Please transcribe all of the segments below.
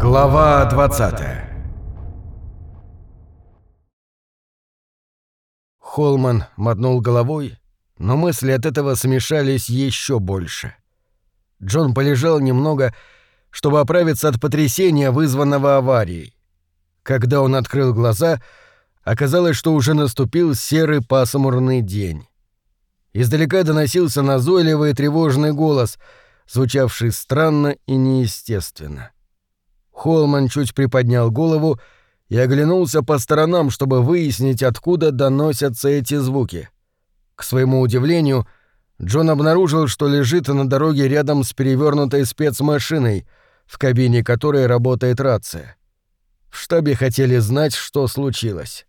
Глава 20 Холман мотнул головой, но мысли от этого смешались еще больше. Джон полежал немного, чтобы оправиться от потрясения, вызванного аварией. Когда он открыл глаза, оказалось, что уже наступил серый пасмурный день. Издалека доносился назойливый и тревожный голос, звучавший странно и неестественно. Холман чуть приподнял голову и оглянулся по сторонам, чтобы выяснить, откуда доносятся эти звуки. К своему удивлению, Джон обнаружил, что лежит на дороге рядом с перевернутой спецмашиной, в кабине которой работает рация. В штабе хотели знать, что случилось.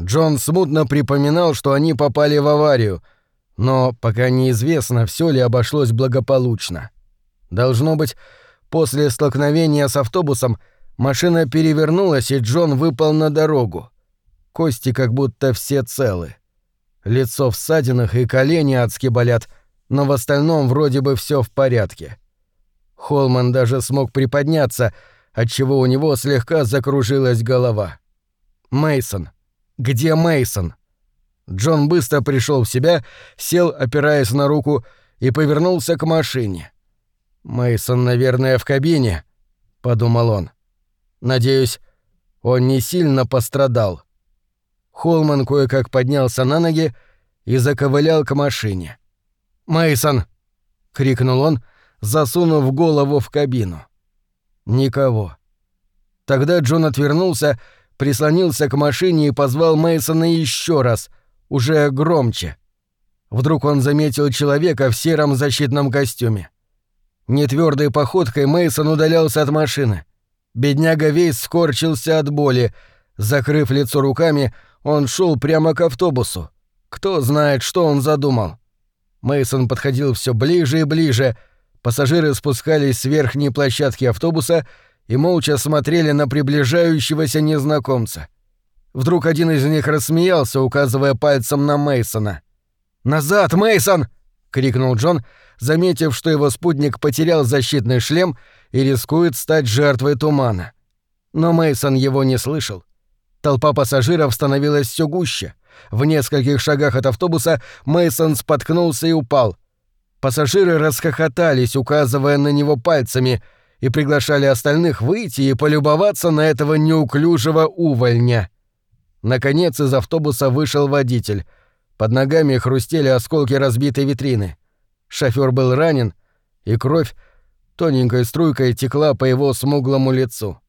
Джон смутно припоминал, что они попали в аварию — но пока неизвестно, все ли обошлось благополучно. Должно быть, после столкновения с автобусом машина перевернулась, и Джон выпал на дорогу. Кости как будто все целы. Лицо в ссадинах и колени адски болят, но в остальном вроде бы все в порядке. Холман даже смог приподняться, отчего у него слегка закружилась голова. Мейсон, Где Мейсон? Джон быстро пришел в себя, сел, опираясь на руку, и повернулся к машине. Мейсон, наверное, в кабине, подумал он. Надеюсь, он не сильно пострадал. Холман кое-как поднялся на ноги и заковылял к машине. Мейсон! крикнул он, засунув голову в кабину. Никого. Тогда Джон отвернулся, прислонился к машине и позвал Мейсона еще раз — уже громче. Вдруг он заметил человека в сером защитном костюме. Нетвёрдой походкой Мейсон удалялся от машины. Бедняга весь скорчился от боли. Закрыв лицо руками, он шел прямо к автобусу. Кто знает, что он задумал. Мейсон подходил все ближе и ближе. Пассажиры спускались с верхней площадки автобуса и молча смотрели на приближающегося незнакомца. Вдруг один из них рассмеялся, указывая пальцем на Мейсона. «Назад, Мейсон! крикнул Джон, заметив, что его спутник потерял защитный шлем и рискует стать жертвой тумана. Но Мейсон его не слышал. Толпа пассажиров становилась все гуще. В нескольких шагах от автобуса Мейсон споткнулся и упал. Пассажиры расхохотались, указывая на него пальцами, и приглашали остальных выйти и полюбоваться на этого неуклюжего увольня. Наконец из автобуса вышел водитель. Под ногами хрустели осколки разбитой витрины. Шофёр был ранен, и кровь тоненькой струйкой текла по его смуглому лицу.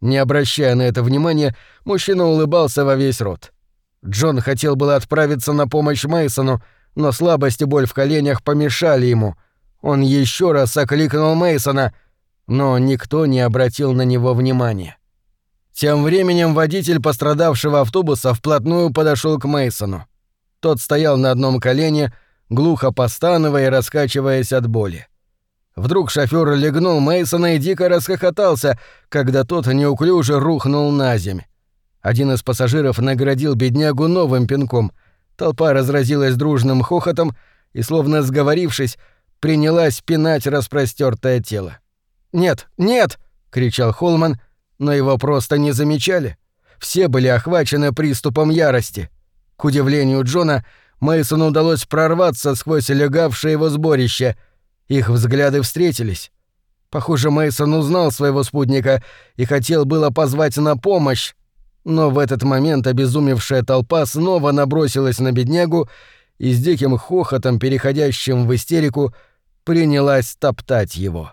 Не обращая на это внимания, мужчина улыбался во весь рот. Джон хотел было отправиться на помощь Мейсону, но слабость и боль в коленях помешали ему. Он еще раз окликнул Мейсона, но никто не обратил на него внимания. Тем временем водитель пострадавшего автобуса вплотную подошел к Мейсону. Тот стоял на одном колене, глухо постановая и раскачиваясь от боли. Вдруг шофёр легнул Мейсона и дико расхохотался, когда тот неуклюже рухнул на земь. Один из пассажиров наградил беднягу новым пинком. Толпа разразилась дружным хохотом и, словно сговорившись, принялась пинать распростертое тело. «Нет, нет!» — кричал Холман — но его просто не замечали. Все были охвачены приступом ярости. К удивлению Джона, Мейсону удалось прорваться сквозь легавшее его сборище. Их взгляды встретились. Похоже, Мейсон узнал своего спутника и хотел было позвать на помощь, но в этот момент обезумевшая толпа снова набросилась на беднягу и с диким хохотом, переходящим в истерику, принялась топтать его.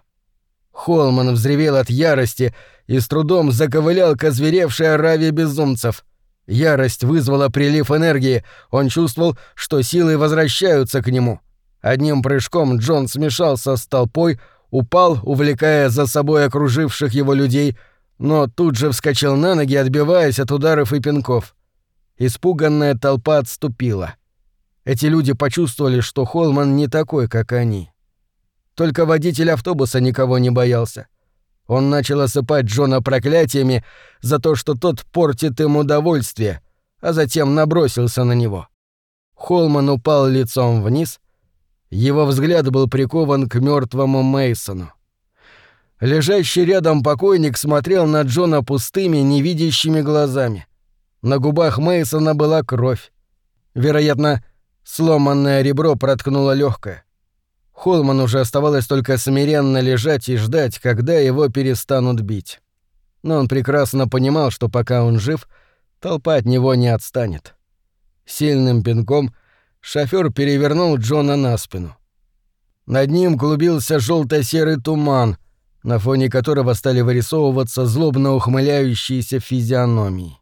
Холман взревел от ярости и с трудом заковылял к озверевшей ораве безумцев. Ярость вызвала прилив энергии, он чувствовал, что силы возвращаются к нему. Одним прыжком Джон смешался с толпой, упал, увлекая за собой окруживших его людей, но тут же вскочил на ноги, отбиваясь от ударов и пинков. Испуганная толпа отступила. Эти люди почувствовали, что Холман не такой, как они. Только водитель автобуса никого не боялся. Он начал осыпать Джона проклятиями за то, что тот портит им удовольствие, а затем набросился на него. Холман упал лицом вниз. Его взгляд был прикован к мертвому Мейсону. Лежащий рядом покойник смотрел на Джона пустыми, невидящими глазами. На губах Мейсона была кровь. Вероятно, сломанное ребро проткнуло легкое. Холман уже оставалось только смиренно лежать и ждать, когда его перестанут бить. Но он прекрасно понимал, что пока он жив, толпа от него не отстанет. Сильным пинком шофер перевернул Джона на спину. Над ним клубился желто серый туман, на фоне которого стали вырисовываться злобно ухмыляющиеся физиономии.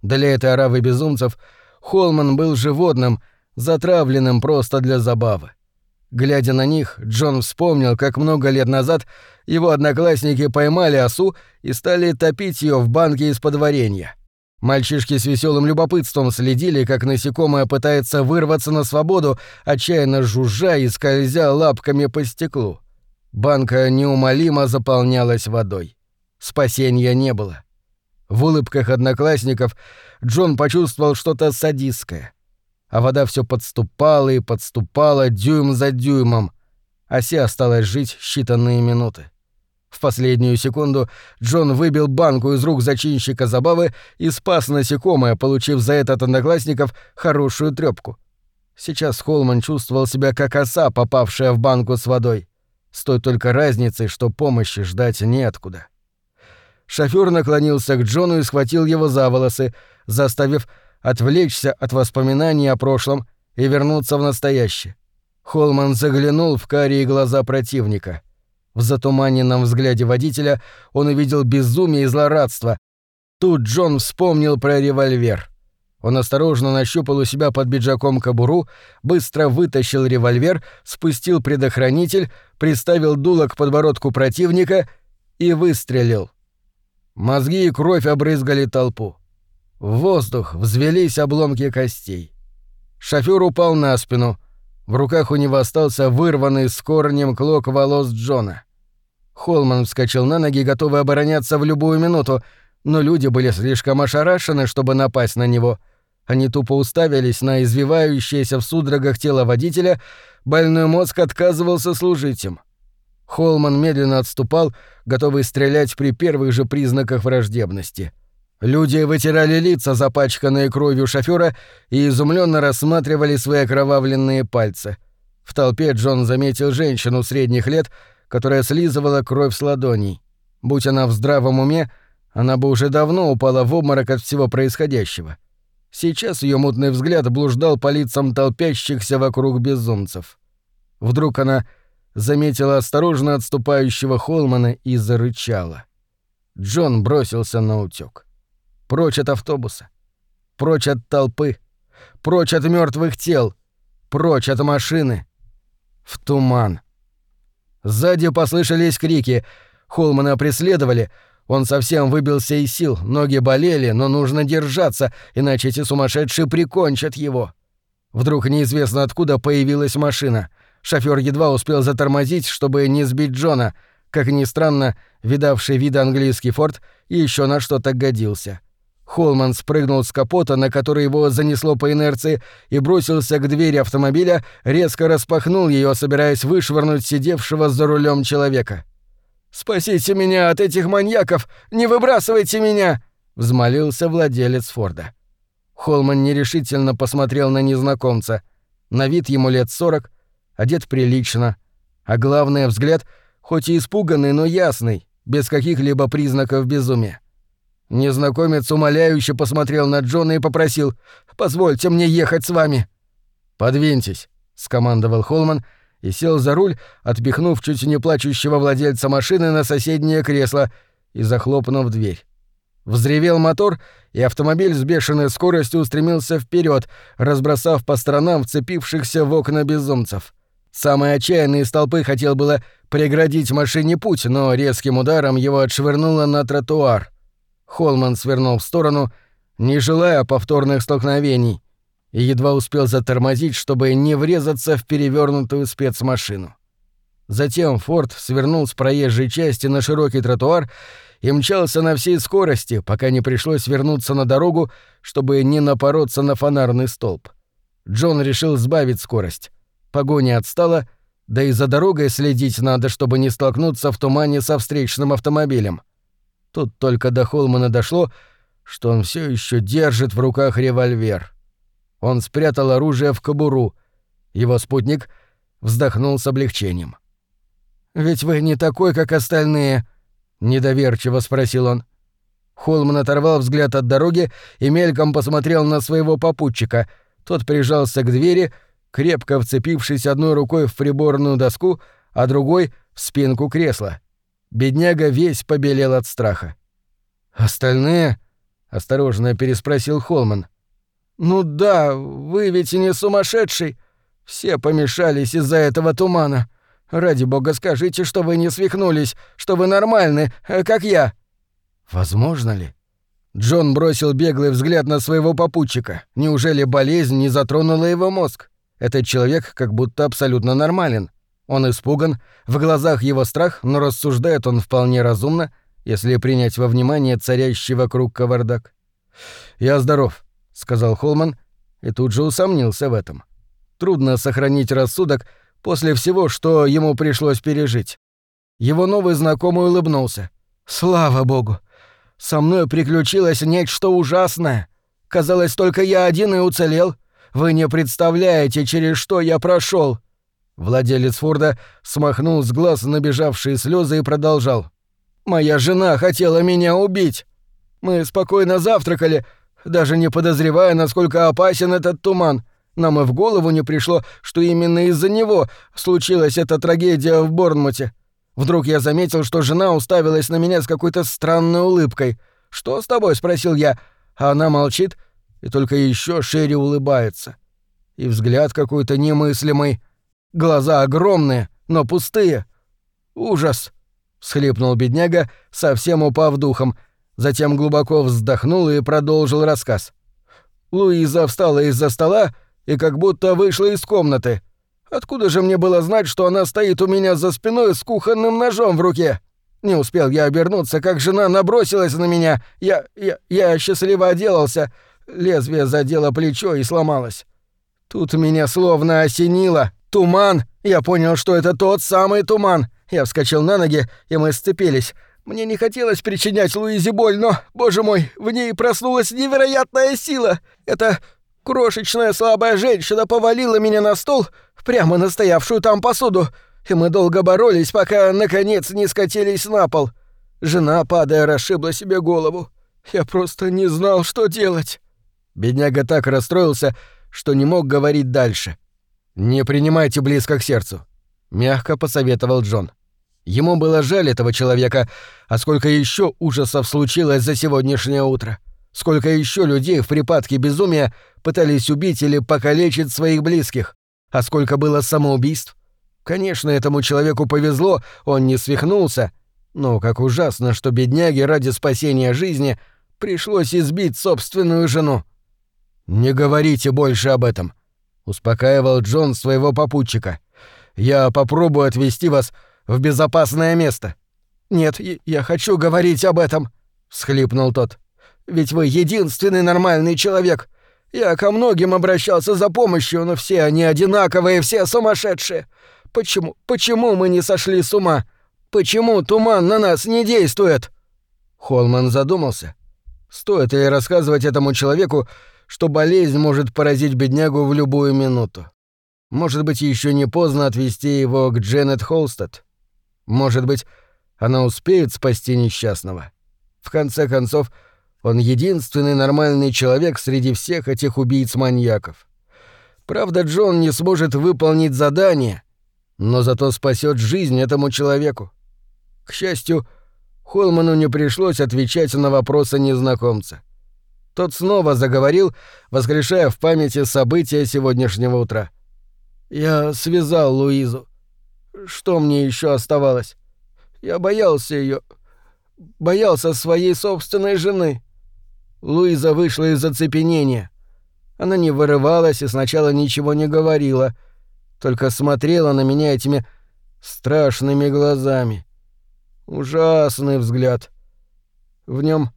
Для этой оравы безумцев Холман был животным, затравленным просто для забавы. Глядя на них, Джон вспомнил, как много лет назад его одноклассники поймали осу и стали топить ее в банке из-под варенья. Мальчишки с веселым любопытством следили, как насекомое пытается вырваться на свободу, отчаянно жужжа и скользя лапками по стеклу. Банка неумолимо заполнялась водой. Спасения не было. В улыбках одноклассников Джон почувствовал что-то садистское. А вода все подступала и подступала дюйм за дюймом. Осе осталось жить считанные минуты. В последнюю секунду Джон выбил банку из рук зачинщика забавы и спас насекомое, получив за это от одноклассников хорошую трёпку. Сейчас Холман чувствовал себя как оса, попавшая в банку с водой. С той только разницей, что помощи ждать неоткуда. Шофёр наклонился к Джону и схватил его за волосы, заставив отвлечься от воспоминаний о прошлом и вернуться в настоящее. Холман заглянул в карие глаза противника — в затуманенном взгляде водителя он увидел безумие и злорадство. Тут Джон вспомнил про револьвер. Он осторожно нащупал у себя под пиджаком кобуру, быстро вытащил револьвер, спустил предохранитель, приставил дуло к подбородку противника и выстрелил. Мозги и кровь обрызгали толпу. В воздух взвелись обломки костей. Шофёр упал на спину. В руках у него остался вырванный с корнем клок волос Джона. Холман вскочил на ноги, готовый обороняться в любую минуту, но люди были слишком ошарашены, чтобы напасть на него. Они тупо уставились на извивающееся в судорогах тело водителя, больной мозг отказывался служить им. Холман медленно отступал, готовый стрелять при первых же признаках враждебности. Люди вытирали лица, запачканные кровью шофера, и изумленно рассматривали свои окровавленные пальцы. В толпе Джон заметил женщину средних лет, которая слизывала кровь с ладоней. Будь она в здравом уме, она бы уже давно упала в обморок от всего происходящего. Сейчас ее мутный взгляд блуждал по лицам толпящихся вокруг безумцев. Вдруг она заметила осторожно отступающего Холмана и зарычала. Джон бросился на утёк. Прочь от автобуса. Прочь от толпы. Прочь от мертвых тел. Прочь от машины. В туман. Сзади послышались крики. Холмана преследовали. Он совсем выбился из сил, ноги болели, но нужно держаться, иначе эти сумасшедшие прикончат его. Вдруг неизвестно откуда появилась машина. Шофёр едва успел затормозить, чтобы не сбить Джона. Как ни странно, видавший виды английский форт еще на что-то годился. Холман спрыгнул с капота, на который его занесло по инерции, и бросился к двери автомобиля, резко распахнул ее, собираясь вышвырнуть сидевшего за рулем человека. «Спасите меня от этих маньяков! Не выбрасывайте меня!» — взмолился владелец Форда. Холман нерешительно посмотрел на незнакомца. На вид ему лет сорок, одет прилично. А главное, взгляд, хоть и испуганный, но ясный, без каких-либо признаков безумия. Незнакомец умоляюще посмотрел на Джона и попросил «Позвольте мне ехать с вами». «Подвиньтесь», — скомандовал Холман и сел за руль, отпихнув чуть не плачущего владельца машины на соседнее кресло и захлопнув дверь. Взревел мотор, и автомобиль с бешеной скоростью устремился вперед, разбросав по сторонам вцепившихся в окна безумцев. Самый отчаянный из толпы хотел было преградить машине путь, но резким ударом его отшвырнуло на тротуар. Холман свернул в сторону, не желая повторных столкновений, и едва успел затормозить, чтобы не врезаться в перевернутую спецмашину. Затем Форд свернул с проезжей части на широкий тротуар и мчался на всей скорости, пока не пришлось вернуться на дорогу, чтобы не напороться на фонарный столб. Джон решил сбавить скорость. Погоня отстала, Да и за дорогой следить надо, чтобы не столкнуться в тумане со встречным автомобилем. Тут только до Холмана дошло, что он все еще держит в руках револьвер. Он спрятал оружие в кобуру. Его спутник вздохнул с облегчением. «Ведь вы не такой, как остальные», — недоверчиво спросил он. Холман оторвал взгляд от дороги и мельком посмотрел на своего попутчика. Тот прижался к двери, крепко вцепившись одной рукой в приборную доску, а другой — в спинку кресла. Бедняга весь побелел от страха. «Остальные?» — осторожно переспросил Холман. «Ну да, вы ведь не сумасшедший. Все помешались из-за этого тумана. Ради бога скажите, что вы не свихнулись, что вы нормальны, э, как я». Возможно ли? Джон бросил беглый взгляд на своего попутчика. Неужели болезнь не затронула его мозг? Этот человек как будто абсолютно нормален. Он испуган, в глазах его страх, но рассуждает он вполне разумно, если принять во внимание царящий вокруг кавардак. «Я здоров», — сказал Холман, и тут же усомнился в этом. Трудно сохранить рассудок после всего, что ему пришлось пережить. Его новый знакомый улыбнулся. «Слава богу! Со мной приключилось нечто ужасное. Казалось, только я один и уцелел. Вы не представляете, через что я прошел. Владелец Форда смахнул с глаз набежавшие слезы и продолжал. «Моя жена хотела меня убить. Мы спокойно завтракали, даже не подозревая, насколько опасен этот туман. Нам и в голову не пришло, что именно из-за него случилась эта трагедия в Борнмуте. Вдруг я заметил, что жена уставилась на меня с какой-то странной улыбкой. «Что с тобой?» — спросил я. А она молчит и только еще шире улыбается. И взгляд какой-то немыслимый. Глаза огромные, но пустые. Ужас! всхлипнул бедняга, совсем упав духом. Затем глубоко вздохнул и продолжил рассказ. Луиза встала из-за стола и как будто вышла из комнаты. Откуда же мне было знать, что она стоит у меня за спиной с кухонным ножом в руке? Не успел я обернуться, как жена набросилась на меня. Я... я... я счастливо отделался. Лезвие задело плечо и сломалось. Тут меня словно осенило. Туман! Я понял, что это тот самый туман. Я вскочил на ноги, и мы сцепились. Мне не хотелось причинять Луизе боль, но, боже мой, в ней проснулась невероятная сила. Эта крошечная слабая женщина повалила меня на стол, прямо на стоявшую там посуду, и мы долго боролись, пока, наконец, не скатились на пол. Жена, падая, расшибла себе голову. Я просто не знал, что делать. Бедняга так расстроился, что не мог говорить дальше. «Не принимайте близко к сердцу», — мягко посоветовал Джон. Ему было жаль этого человека, а сколько еще ужасов случилось за сегодняшнее утро. Сколько еще людей в припадке безумия пытались убить или покалечить своих близких. А сколько было самоубийств. Конечно, этому человеку повезло, он не свихнулся. Но как ужасно, что бедняге ради спасения жизни пришлось избить собственную жену. «Не говорите больше об этом», — успокаивал Джон своего попутчика. «Я попробую отвезти вас в безопасное место». «Нет, я хочу говорить об этом», — всхлипнул тот. «Ведь вы единственный нормальный человек. Я ко многим обращался за помощью, но все они одинаковые, все сумасшедшие. Почему, почему мы не сошли с ума? Почему туман на нас не действует?» Холман задумался. Стоит ли рассказывать этому человеку, что болезнь может поразить беднягу в любую минуту. Может быть, еще не поздно отвезти его к Дженнет Холстед. Может быть, она успеет спасти несчастного. В конце концов, он единственный нормальный человек среди всех этих убийц-маньяков. Правда, Джон не сможет выполнить задание, но зато спасет жизнь этому человеку. К счастью, Холману не пришлось отвечать на вопросы незнакомца. Тот снова заговорил, воскрешая в памяти события сегодняшнего утра. «Я связал Луизу. Что мне еще оставалось? Я боялся ее, Боялся своей собственной жены. Луиза вышла из оцепенения. Она не вырывалась и сначала ничего не говорила, только смотрела на меня этими страшными глазами. Ужасный взгляд. В нем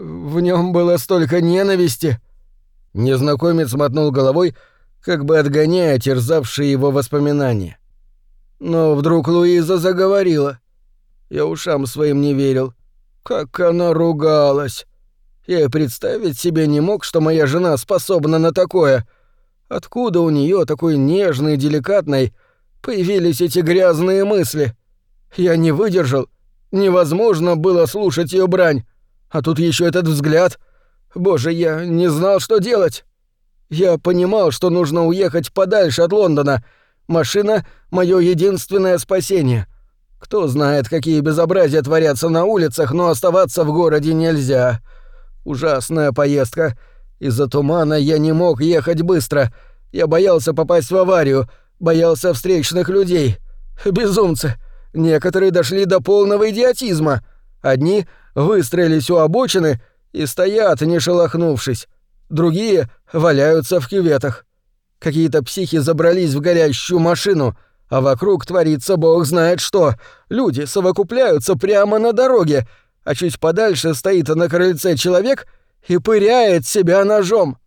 в нем было столько ненависти. Незнакомец мотнул головой, как бы отгоняя терзавшие его воспоминания. Но вдруг Луиза заговорила. Я ушам своим не верил. Как она ругалась. Я и представить себе не мог, что моя жена способна на такое. Откуда у нее такой нежной, деликатной, появились эти грязные мысли? Я не выдержал. Невозможно было слушать ее брань. А тут еще этот взгляд. Боже, я не знал, что делать. Я понимал, что нужно уехать подальше от Лондона. Машина — мое единственное спасение. Кто знает, какие безобразия творятся на улицах, но оставаться в городе нельзя. Ужасная поездка. Из-за тумана я не мог ехать быстро. Я боялся попасть в аварию, боялся встречных людей. Безумцы. Некоторые дошли до полного идиотизма. Одни выстроились у обочины и стоят, не шелохнувшись. Другие валяются в кюветах. Какие-то психи забрались в горящую машину, а вокруг творится бог знает что. Люди совокупляются прямо на дороге, а чуть подальше стоит на крыльце человек и пыряет себя ножом.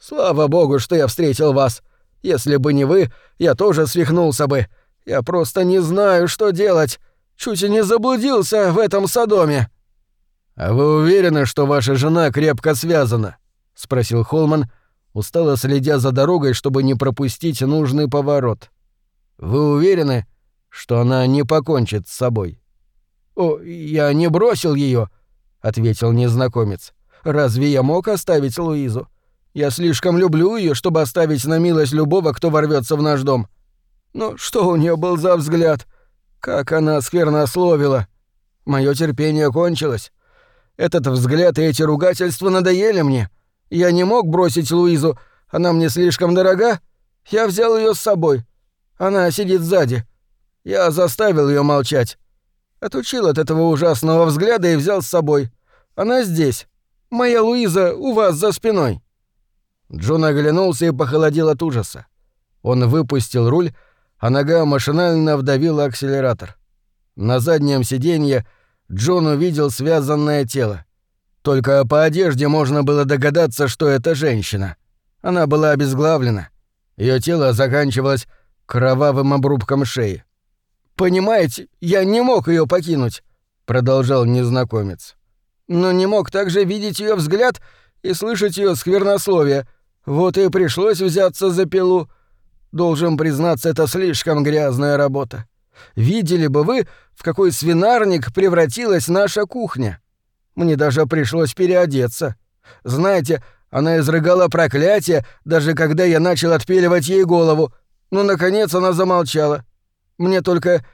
Слава богу, что я встретил вас. Если бы не вы, я тоже свихнулся бы. Я просто не знаю, что делать. Чуть не заблудился в этом Содоме». «А вы уверены, что ваша жена крепко связана?» — спросил Холман, устало следя за дорогой, чтобы не пропустить нужный поворот. «Вы уверены, что она не покончит с собой?» «О, я не бросил ее, ответил незнакомец. «Разве я мог оставить Луизу? Я слишком люблю ее, чтобы оставить на милость любого, кто ворвется в наш дом. Но что у нее был за взгляд? Как она сквернословила! Мое терпение кончилось. Этот взгляд и эти ругательства надоели мне. Я не мог бросить Луизу, она мне слишком дорога. Я взял ее с собой. Она сидит сзади. Я заставил ее молчать. Отучил от этого ужасного взгляда и взял с собой. Она здесь. Моя Луиза у вас за спиной». Джон оглянулся и похолодел от ужаса. Он выпустил руль, а нога машинально вдавила акселератор. На заднем сиденье Джон увидел связанное тело. Только по одежде можно было догадаться, что это женщина. Она была обезглавлена. Ее тело заканчивалось кровавым обрубком шеи. «Понимаете, я не мог ее покинуть», — продолжал незнакомец. «Но не мог также видеть ее взгляд и слышать ее сквернословие. Вот и пришлось взяться за пилу. Должен признаться, это слишком грязная работа. Видели бы вы, в какой свинарник превратилась наша кухня. Мне даже пришлось переодеться. Знаете, она изрыгала проклятие, даже когда я начал отпиливать ей голову. Но, наконец, она замолчала. Мне только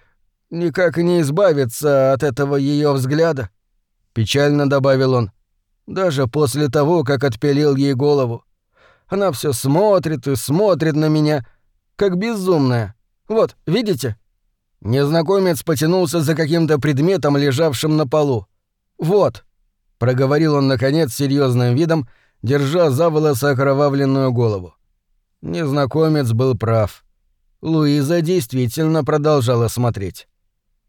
никак не избавиться от этого ее взгляда. Печально добавил он. Даже после того, как отпилил ей голову. Она все смотрит и смотрит на меня, как безумная. Вот, видите? Незнакомец потянулся за каким-то предметом, лежавшим на полу. Вот, проговорил он наконец серьезным видом, держа за волосы окровавленную голову. Незнакомец был прав. Луиза действительно продолжала смотреть.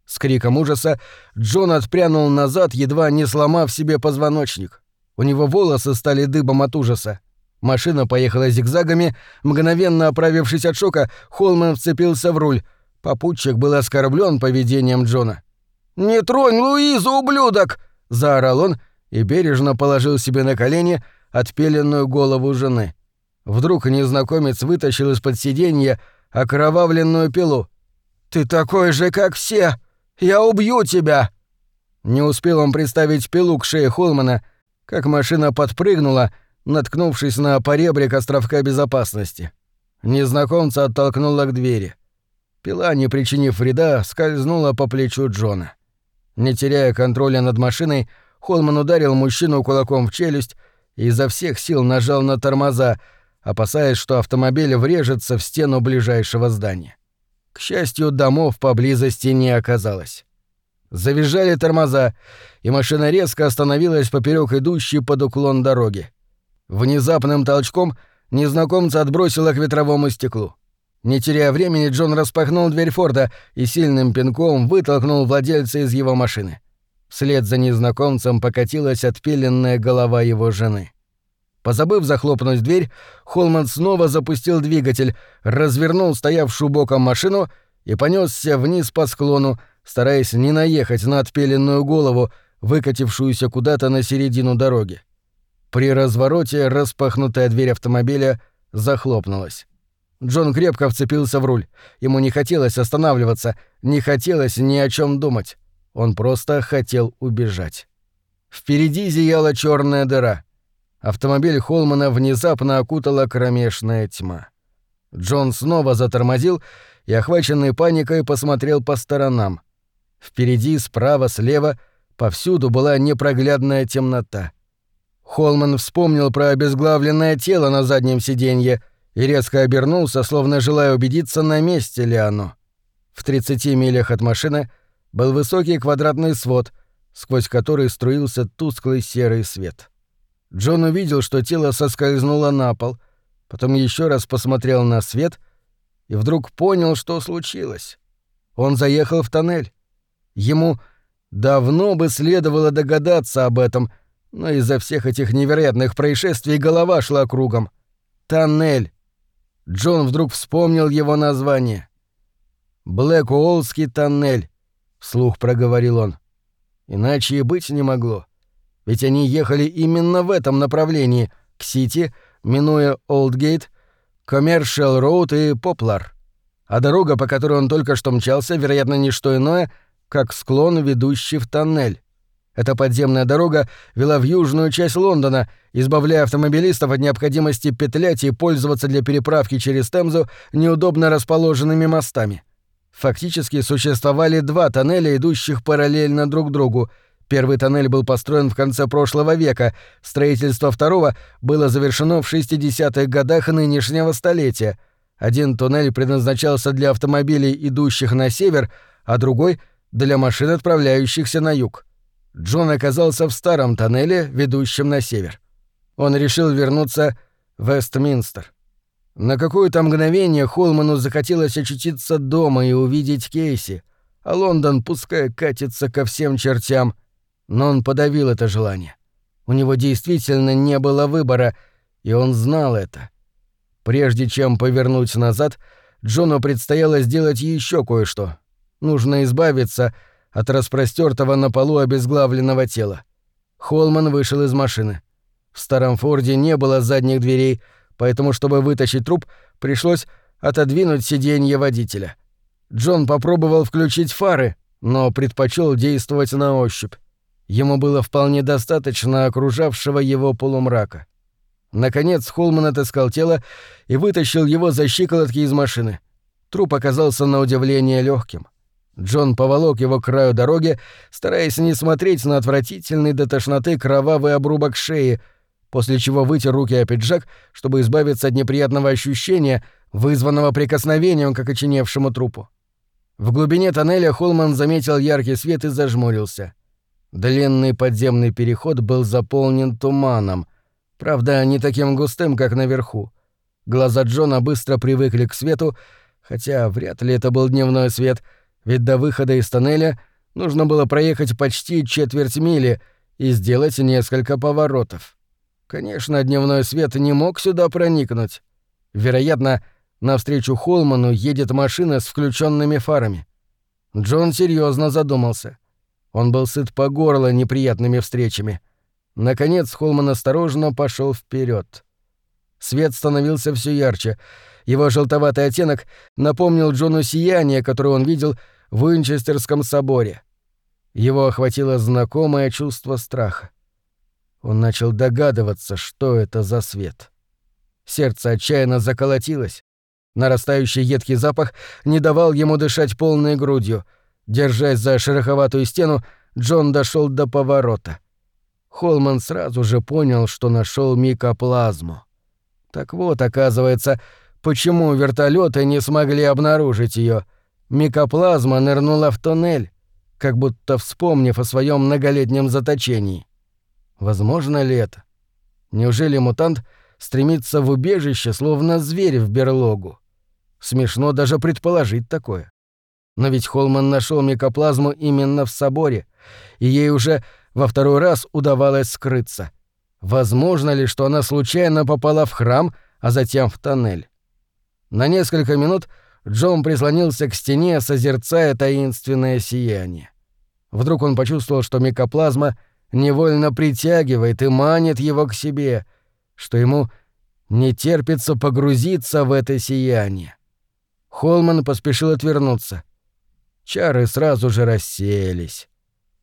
С криком ужаса Джон отпрянул назад, едва не сломав себе позвоночник. У него волосы стали дыбом от ужаса. Машина поехала зигзагами, мгновенно оправившись от шока, Холман вцепился в руль. Попутчик был оскорблен поведением Джона. «Не тронь Луизу, ублюдок!» — заорал он и бережно положил себе на колени отпеленную голову жены. Вдруг незнакомец вытащил из-под сиденья окровавленную пилу. «Ты такой же, как все! Я убью тебя!» Не успел он приставить пилу к шее Холмана, как машина подпрыгнула, наткнувшись на поребрик островка безопасности. Незнакомца оттолкнула к двери. Пила, не причинив вреда, скользнула по плечу Джона. Не теряя контроля над машиной, Холман ударил мужчину кулаком в челюсть и изо всех сил нажал на тормоза, опасаясь, что автомобиль врежется в стену ближайшего здания. К счастью, домов поблизости не оказалось. Завизжали тормоза, и машина резко остановилась поперек идущей под уклон дороги. Внезапным толчком незнакомца отбросило к ветровому стеклу. Не теряя времени, Джон распахнул дверь Форда и сильным пинком вытолкнул владельца из его машины. Вслед за незнакомцем покатилась отпиленная голова его жены. Позабыв захлопнуть дверь, Холман снова запустил двигатель, развернул стоявшую боком машину и понесся вниз по склону, стараясь не наехать на отпеленную голову, выкатившуюся куда-то на середину дороги. При развороте распахнутая дверь автомобиля захлопнулась. Джон крепко вцепился в руль. Ему не хотелось останавливаться, не хотелось ни о чем думать. Он просто хотел убежать. Впереди зияла черная дыра. Автомобиль Холмана внезапно окутала кромешная тьма. Джон снова затормозил и, охваченный паникой, посмотрел по сторонам. Впереди, справа, слева, повсюду была непроглядная темнота. Холман вспомнил про обезглавленное тело на заднем сиденье и резко обернулся, словно желая убедиться, на месте ли оно. В 30 милях от машины был высокий квадратный свод, сквозь который струился тусклый серый свет. Джон увидел, что тело соскользнуло на пол, потом еще раз посмотрел на свет и вдруг понял, что случилось. Он заехал в тоннель. Ему давно бы следовало догадаться об этом, но из-за всех этих невероятных происшествий голова шла кругом. Тоннель. Джон вдруг вспомнил его название. «Блэк-Уоллский тоннель», — вслух проговорил он. Иначе и быть не могло. Ведь они ехали именно в этом направлении, к Сити, минуя Олдгейт, Коммершал Роуд и Поплар. А дорога, по которой он только что мчался, вероятно, не что иное, как склон, ведущий в тоннель. Эта подземная дорога вела в южную часть Лондона, избавляя автомобилистов от необходимости петлять и пользоваться для переправки через Темзу неудобно расположенными мостами. Фактически существовали два тоннеля, идущих параллельно друг другу. Первый тоннель был построен в конце прошлого века, строительство второго было завершено в 60-х годах нынешнего столетия. Один туннель предназначался для автомобилей, идущих на север, а другой — для машин, отправляющихся на юг. Джон оказался в старом тоннеле, ведущем на север. Он решил вернуться в Вестминстер. На какое-то мгновение Холману захотелось очутиться дома и увидеть Кейси, а Лондон пускай катится ко всем чертям, но он подавил это желание. У него действительно не было выбора, и он знал это. Прежде чем повернуть назад, Джону предстояло сделать еще кое-что. Нужно избавиться от распростертого на полу обезглавленного тела. Холман вышел из машины. В старом Форде не было задних дверей, поэтому, чтобы вытащить труп, пришлось отодвинуть сиденье водителя. Джон попробовал включить фары, но предпочел действовать на ощупь. Ему было вполне достаточно окружавшего его полумрака. Наконец Холман отыскал тело и вытащил его за щиколотки из машины. Труп оказался на удивление легким. Джон поволок его к краю дороги, стараясь не смотреть на отвратительный до тошноты кровавый обрубок шеи, после чего вытер руки о пиджак, чтобы избавиться от неприятного ощущения, вызванного прикосновением к окоченевшему трупу. В глубине тоннеля Холман заметил яркий свет и зажмурился. Длинный подземный переход был заполнен туманом, правда, не таким густым, как наверху. Глаза Джона быстро привыкли к свету, хотя вряд ли это был дневной свет — ведь до выхода из тоннеля нужно было проехать почти четверть мили и сделать несколько поворотов. Конечно, дневной свет не мог сюда проникнуть. Вероятно, навстречу Холману едет машина с включенными фарами. Джон серьезно задумался. Он был сыт по горло неприятными встречами. Наконец Холман осторожно пошел вперед. Свет становился все ярче. Его желтоватый оттенок напомнил Джону сияние, которое он видел в Уинчестерском соборе. Его охватило знакомое чувство страха. Он начал догадываться, что это за свет. Сердце отчаянно заколотилось. Нарастающий едкий запах не давал ему дышать полной грудью. Держась за шероховатую стену, Джон дошел до поворота. Холман сразу же понял, что нашел микоплазму. Так вот, оказывается, почему вертолеты не смогли обнаружить ее. Микоплазма нырнула в тоннель, как будто вспомнив о своем многолетнем заточении. Возможно ли это? Неужели мутант стремится в убежище, словно зверь в берлогу? Смешно даже предположить такое. Но ведь Холман нашел микоплазму именно в соборе, и ей уже во второй раз удавалось скрыться. Возможно ли, что она случайно попала в храм, а затем в тоннель? На несколько минут Джон прислонился к стене, созерцая таинственное сияние. Вдруг он почувствовал, что микоплазма невольно притягивает и манит его к себе, что ему не терпится погрузиться в это сияние. Холман поспешил отвернуться. Чары сразу же рассеялись.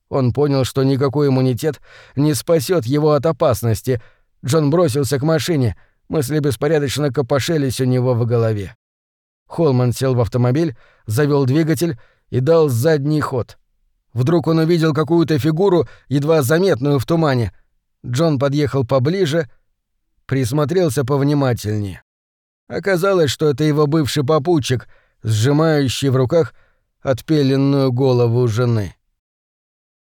Он понял, что никакой иммунитет не спасет его от опасности. Джон бросился к машине, мысли беспорядочно копошились у него в голове. Холман сел в автомобиль, завел двигатель и дал задний ход. Вдруг он увидел какую-то фигуру, едва заметную в тумане. Джон подъехал поближе, присмотрелся повнимательнее. Оказалось, что это его бывший попутчик, сжимающий в руках отпеленную голову жены.